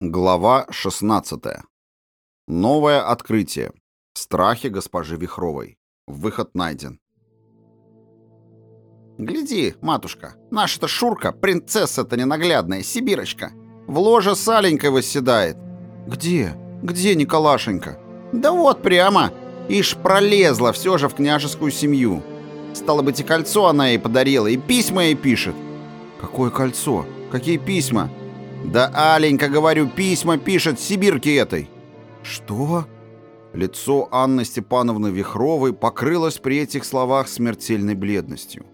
Глава 16. Новое открытие. Страхи госпожи Вихровой. Выход найден. «Гляди, матушка, наша-то Шурка, принцесса-то ненаглядная, сибирочка, в ложе с Аленькой восседает». «Где? Где Николашенька?» «Да вот прямо. Ишь пролезла все же в княжескую семью. Стало быть, и кольцо она ей подарила, и письма ей пишет». «Какое кольцо? Какие письма?» «Да Аленька, говорю, письма пишет Сибирке этой». «Что?» Лицо Анны Степановны Вихровой покрылось при этих словах смертельной бледностью.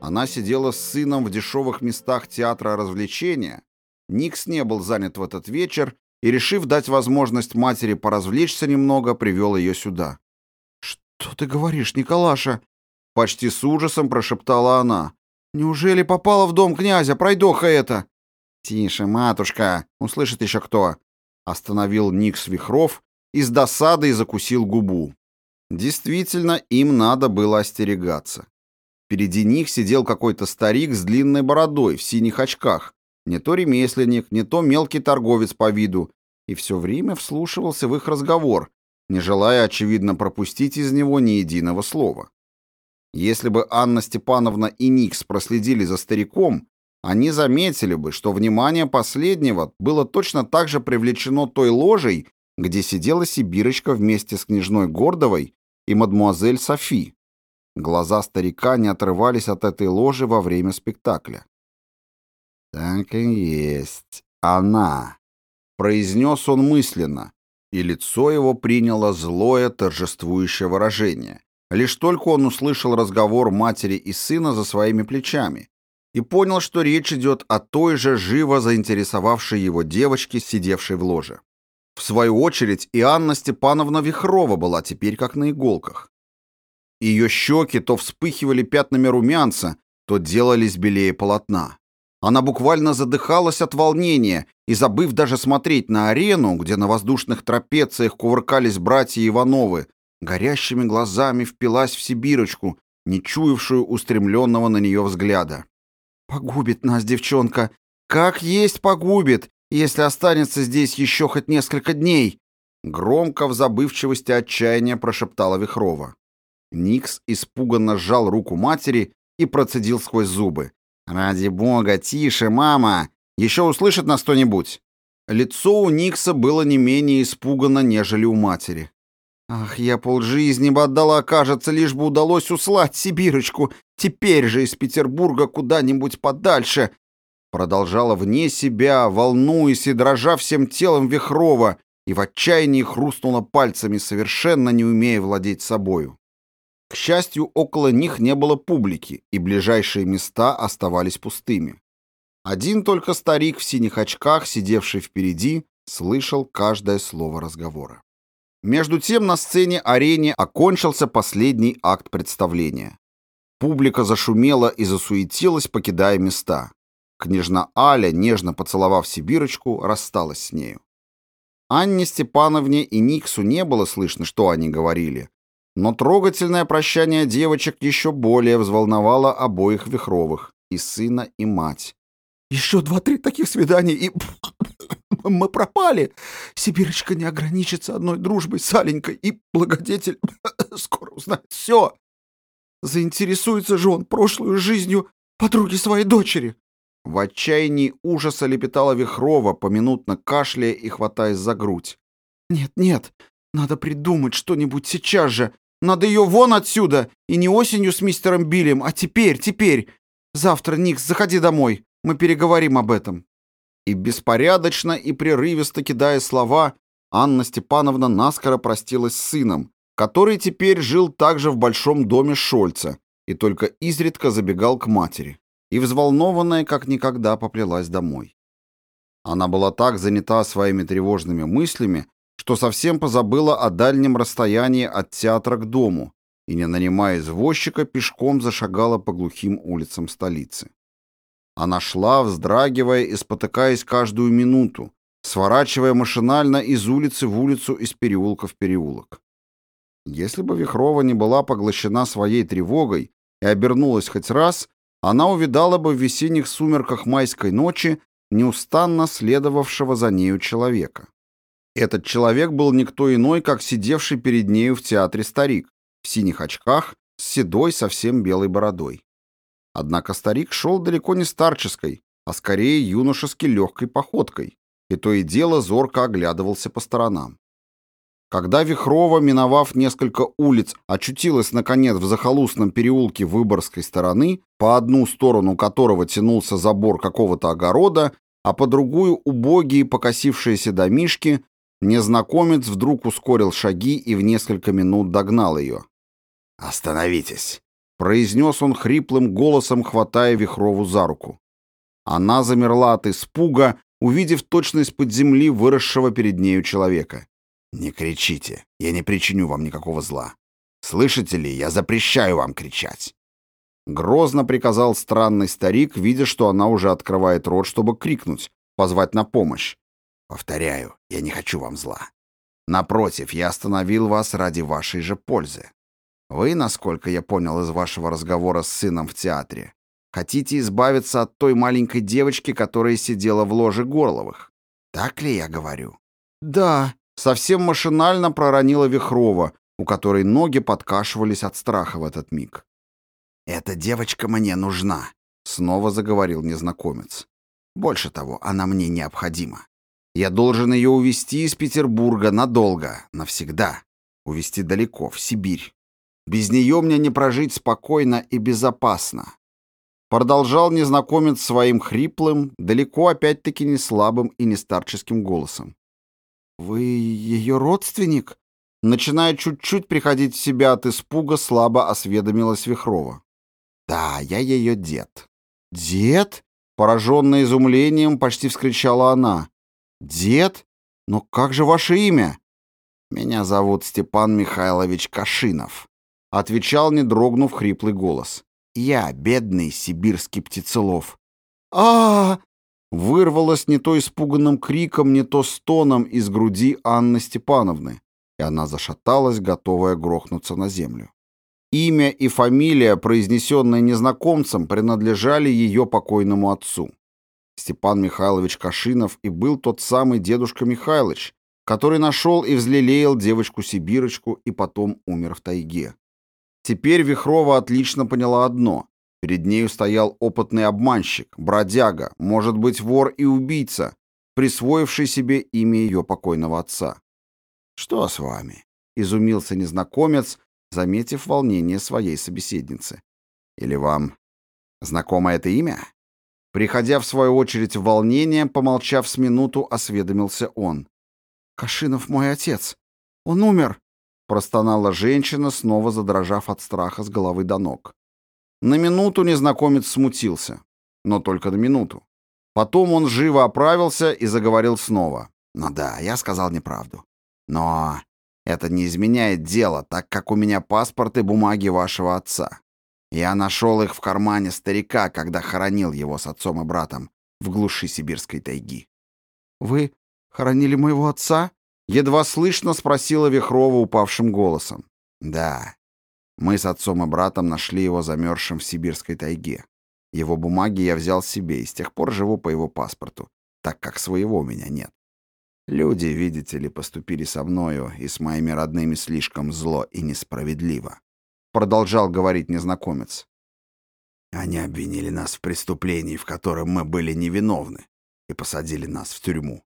Она сидела с сыном в дешевых местах театра развлечения. Никс не был занят в этот вечер и, решив дать возможность матери поразвлечься немного, привел ее сюда. «Что ты говоришь, Николаша?» Почти с ужасом прошептала она. «Неужели попала в дом князя? Пройдоха это!» «Тише, матушка, услышит еще кто!» Остановил Никс Вихров и с досадой закусил губу. Действительно, им надо было остерегаться. Впереди них сидел какой-то старик с длинной бородой в синих очках, не то ремесленник, не то мелкий торговец по виду, и все время вслушивался в их разговор, не желая, очевидно, пропустить из него ни единого слова. Если бы Анна Степановна и Никс проследили за стариком, они заметили бы, что внимание последнего было точно так же привлечено той ложей, где сидела Сибирочка вместе с княжной Гордовой и мадмуазель Софи. Глаза старика не отрывались от этой ложи во время спектакля. «Так и есть. Она», — произнес он мысленно, и лицо его приняло злое торжествующее выражение. Лишь только он услышал разговор матери и сына за своими плечами, и понял, что речь идет о той же живо заинтересовавшей его девочке, сидевшей в ложе. В свою очередь и Анна Степановна Вихрова была теперь как на иголках. Ее щеки то вспыхивали пятнами румянца, то делались белее полотна. Она буквально задыхалась от волнения и, забыв даже смотреть на арену, где на воздушных трапециях кувыркались братья Ивановы, горящими глазами впилась в Сибирочку, не чуявшую устремленного на нее взгляда. Погубит нас девчонка. Как есть погубит, если останется здесь еще хоть несколько дней. Громко в забывчивости отчаяния прошептала Вихрова. Никс испуганно сжал руку матери и процедил сквозь зубы. «Ради бога, тише, мама! Еще услышит нас кто-нибудь!» Лицо у Никса было не менее испуганно, нежели у матери. Ах, я полжизни бы отдала, кажется, лишь бы удалось услать Сибирочку, теперь же из Петербурга куда-нибудь подальше. Продолжала вне себя, волнуясь и дрожа всем телом Вихрова, и в отчаянии хрустнула пальцами, совершенно не умея владеть собою. К счастью, около них не было публики, и ближайшие места оставались пустыми. Один только старик в синих очках, сидевший впереди, слышал каждое слово разговора. Между тем на сцене-арене окончился последний акт представления. Публика зашумела и засуетилась, покидая места. Княжна Аля, нежно поцеловав Сибирочку, рассталась с нею. Анне Степановне и Никсу не было слышно, что они говорили, но трогательное прощание девочек еще более взволновало обоих Вихровых, и сына, и мать. «Еще два-три таких свидания, и мы пропали. Сибирочка не ограничится одной дружбой с Аленькой, и благодетель скоро узнает все. Заинтересуется же он прошлую жизнью подруги своей дочери. В отчаянии ужаса лепетала Вихрова, поминутно кашляя и хватаясь за грудь. «Нет, нет, надо придумать что-нибудь сейчас же. Надо ее вон отсюда, и не осенью с мистером Биллем, а теперь, теперь. Завтра, Никс, заходи домой, мы переговорим об этом». И беспорядочно и прерывисто кидая слова, Анна Степановна наскоро простилась с сыном, который теперь жил также в большом доме Шольца и только изредка забегал к матери, и взволнованная как никогда поплелась домой. Она была так занята своими тревожными мыслями, что совсем позабыла о дальнем расстоянии от театра к дому и, не нанимая извозчика, пешком зашагала по глухим улицам столицы. Она шла, вздрагивая и спотыкаясь каждую минуту, сворачивая машинально из улицы в улицу, из переулка в переулок. Если бы Вихрова не была поглощена своей тревогой и обернулась хоть раз, она увидала бы в весенних сумерках майской ночи неустанно следовавшего за нею человека. Этот человек был никто иной, как сидевший перед нею в театре старик, в синих очках, с седой, совсем белой бородой. Однако старик шел далеко не старческой, а скорее юношески легкой походкой, и то и дело зорко оглядывался по сторонам. Когда Вихрова, миновав несколько улиц, очутилась, наконец, в захолустном переулке Выборгской стороны, по одну сторону которого тянулся забор какого-то огорода, а по другую убогие покосившиеся домишки, незнакомец вдруг ускорил шаги и в несколько минут догнал ее. «Остановитесь!» — произнес он хриплым голосом, хватая Вихрову за руку. Она замерла от испуга, увидев точно из-под земли выросшего перед нею человека. «Не кричите, я не причиню вам никакого зла. Слышите ли, я запрещаю вам кричать». Грозно приказал странный старик, видя, что она уже открывает рот, чтобы крикнуть, позвать на помощь. «Повторяю, я не хочу вам зла. Напротив, я остановил вас ради вашей же пользы. Вы, насколько я понял из вашего разговора с сыном в театре, хотите избавиться от той маленькой девочки, которая сидела в ложе Горловых. Так ли я говорю?» «Да», совсем машинально проронила Вихрова, у которой ноги подкашивались от страха в этот миг. «Эта девочка мне нужна», — снова заговорил незнакомец. «Больше того, она мне необходима. Я должен ее увезти из Петербурга надолго, навсегда. Увезти далеко, в Сибирь. Без нее мне не прожить спокойно и безопасно». Продолжал незнакомец своим хриплым, далеко опять-таки не слабым и не старческим голосом. «Вы ее родственник?» Начиная чуть-чуть приходить в себя от испуга, слабо осведомилась Вихрова. «Да, я ее дед». «Дед?» Пораженная изумлением, почти вскричала она. «Дед? Но как же ваше имя?» «Меня зовут Степан Михайлович Кашинов», — отвечал, не дрогнув, хриплый голос. «Я бедный сибирский птицелов». а, Вырвалось не то испуганным криком, не то стоном из груди Анны Степановны, и она зашаталась, готовая грохнуться на землю. Имя и фамилия, произнесенные незнакомцем, принадлежали ее покойному отцу. Степан Михайлович Кашинов и был тот самый дедушка Михайлович, который нашел и взлелеял девочку-сибирочку и потом умер в тайге. Теперь Вихрова отлично поняла одно. Перед нею стоял опытный обманщик, бродяга, может быть, вор и убийца, присвоивший себе имя ее покойного отца. «Что с вами?» — изумился незнакомец, заметив волнение своей собеседницы. «Или вам знакомо это имя?» Приходя в свою очередь в волнение, помолчав с минуту, осведомился он. «Кашинов мой отец. Он умер!» — простонала женщина, снова задрожав от страха с головы до ног. На минуту незнакомец смутился. Но только на минуту. Потом он живо оправился и заговорил снова. «Ну да, я сказал неправду. Но это не изменяет дело, так как у меня паспорт и бумаги вашего отца. Я нашел их в кармане старика, когда хоронил его с отцом и братом в глуши сибирской тайги». «Вы хоронили моего отца?» Едва слышно спросила Вихрова упавшим голосом. «Да, мы с отцом и братом нашли его замерзшим в сибирской тайге. Его бумаги я взял себе и с тех пор живу по его паспорту, так как своего у меня нет. Люди, видите ли, поступили со мною и с моими родными слишком зло и несправедливо. Продолжал говорить незнакомец. Они обвинили нас в преступлении, в котором мы были невиновны, и посадили нас в тюрьму.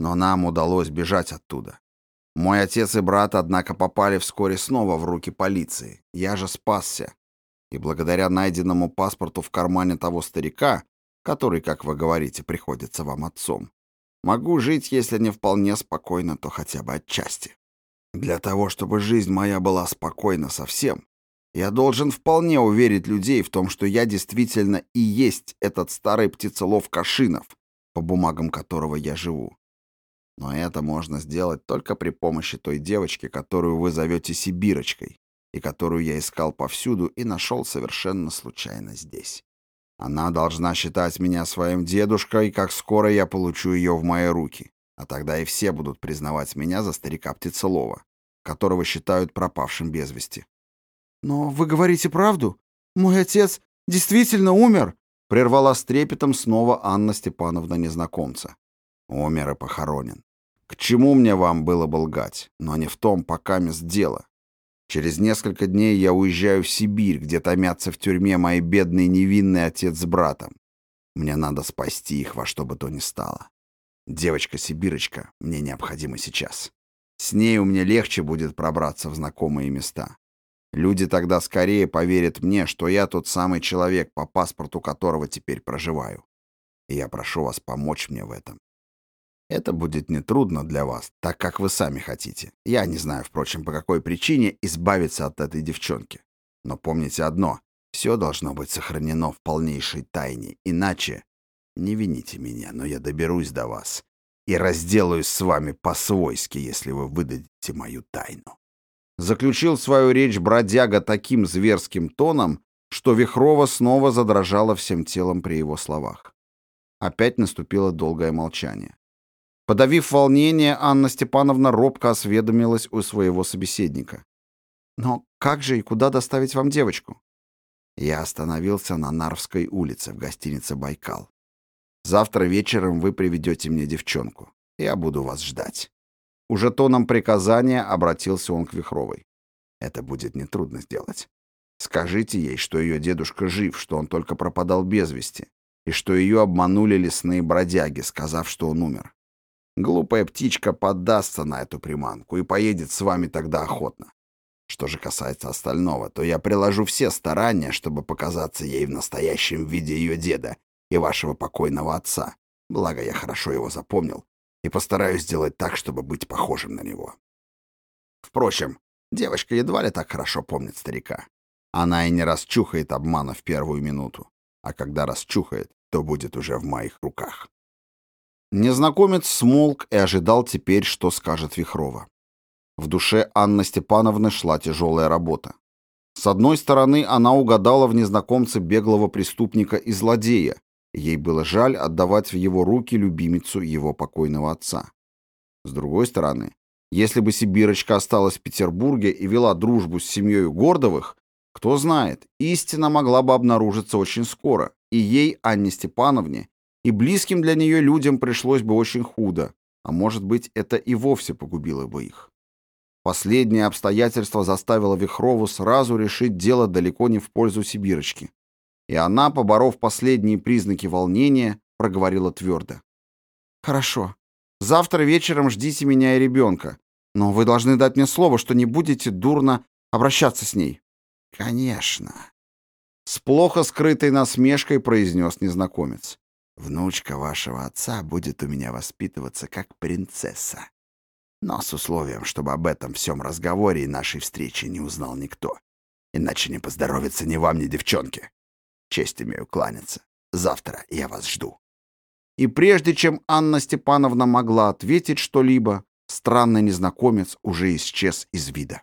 Но нам удалось бежать оттуда. Мой отец и брат, однако, попали вскоре снова в руки полиции. Я же спасся. И благодаря найденному паспорту в кармане того старика, который, как вы говорите, приходится вам отцом, могу жить, если не вполне спокойно, то хотя бы отчасти. Для того, чтобы жизнь моя была спокойна совсем, я должен вполне уверить людей в том, что я действительно и есть этот старый птицелов Кашинов, по бумагам которого я живу. Но это можно сделать только при помощи той девочки, которую вы зовете Сибирочкой, и которую я искал повсюду и нашел совершенно случайно здесь. Она должна считать меня своим дедушкой, как скоро я получу ее в мои руки, а тогда и все будут признавать меня за старика Птицелова, которого считают пропавшим без вести. «Но вы говорите правду? Мой отец действительно умер?» Прервала с трепетом снова Анна Степановна незнакомца. Умер и похоронен. К чему мне вам было бы лгать? Но не в том, пока мест дело. Через несколько дней я уезжаю в Сибирь, где томятся в тюрьме мои бедные невинный отец с братом. Мне надо спасти их во что бы то ни стало. Девочка-сибирочка мне необходима сейчас. С ней у меня легче будет пробраться в знакомые места. Люди тогда скорее поверят мне, что я тот самый человек, по паспорту которого теперь проживаю. И я прошу вас помочь мне в этом. Это будет нетрудно для вас, так как вы сами хотите. Я не знаю, впрочем, по какой причине избавиться от этой девчонки. Но помните одно. Все должно быть сохранено в полнейшей тайне. Иначе не вините меня, но я доберусь до вас и разделаюсь с вами по-свойски, если вы выдадите мою тайну. Заключил свою речь бродяга таким зверским тоном, что Вихрова снова задрожала всем телом при его словах. Опять наступило долгое молчание. Подавив волнение, Анна Степановна робко осведомилась у своего собеседника. «Но как же и куда доставить вам девочку?» Я остановился на Нарвской улице в гостинице «Байкал». «Завтра вечером вы приведете мне девчонку. Я буду вас ждать». Уже тоном приказания обратился он к Вихровой. «Это будет нетрудно сделать. Скажите ей, что ее дедушка жив, что он только пропадал без вести, и что ее обманули лесные бродяги, сказав, что он умер. Глупая птичка поддастся на эту приманку и поедет с вами тогда охотно. Что же касается остального, то я приложу все старания, чтобы показаться ей в настоящем виде ее деда и вашего покойного отца. Благо, я хорошо его запомнил и постараюсь сделать так, чтобы быть похожим на него. Впрочем, девочка едва ли так хорошо помнит старика. Она и не расчухает обмана в первую минуту, а когда расчухает, то будет уже в моих руках. Незнакомец смолк и ожидал теперь, что скажет Вихрова. В душе Анны Степановны шла тяжелая работа. С одной стороны, она угадала в незнакомце беглого преступника и злодея. Ей было жаль отдавать в его руки любимицу его покойного отца. С другой стороны, если бы Сибирочка осталась в Петербурге и вела дружбу с семьей Гордовых, кто знает, истина могла бы обнаружиться очень скоро, и ей, Анне Степановне, и близким для нее людям пришлось бы очень худо, а может быть, это и вовсе погубило бы их. Последнее обстоятельство заставило Вихрову сразу решить дело далеко не в пользу Сибирочки. И она, поборов последние признаки волнения, проговорила твердо. «Хорошо. Завтра вечером ждите меня и ребенка. Но вы должны дать мне слово, что не будете дурно обращаться с ней». «Конечно», — с плохо скрытой насмешкой произнес незнакомец. Внучка вашего отца будет у меня воспитываться как принцесса. Но с условием, чтобы об этом всем разговоре и нашей встрече не узнал никто. Иначе не поздоровится ни вам, ни девчонке. Честь имею кланяться. Завтра я вас жду». И прежде чем Анна Степановна могла ответить что-либо, странный незнакомец уже исчез из вида.